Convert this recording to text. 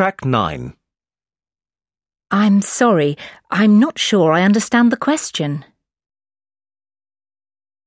Track 9. I'm sorry, I'm not sure I understand the question.